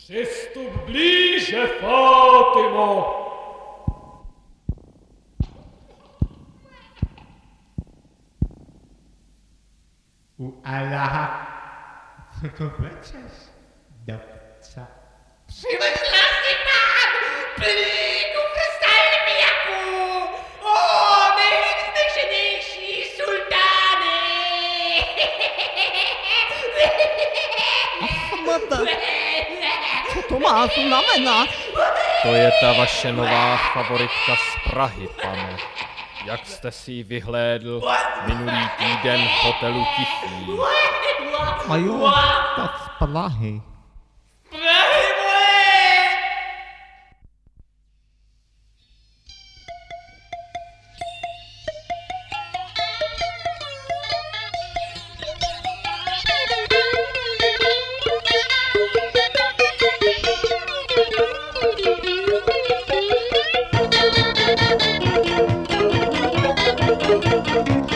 Přistup blíže, Fátimo. U Allaha. Co to vlečeš? Do psa. Přivezla si nám plíku krystalmiaku! O, nejvznešenější sultány! Smrde, co to má znamenat? To je ta vaše nová favoritka z Prahy, pane. Jak jste si ji vyhlédl minulý týden v hotelu Tichý. A jo, ta z Prahy.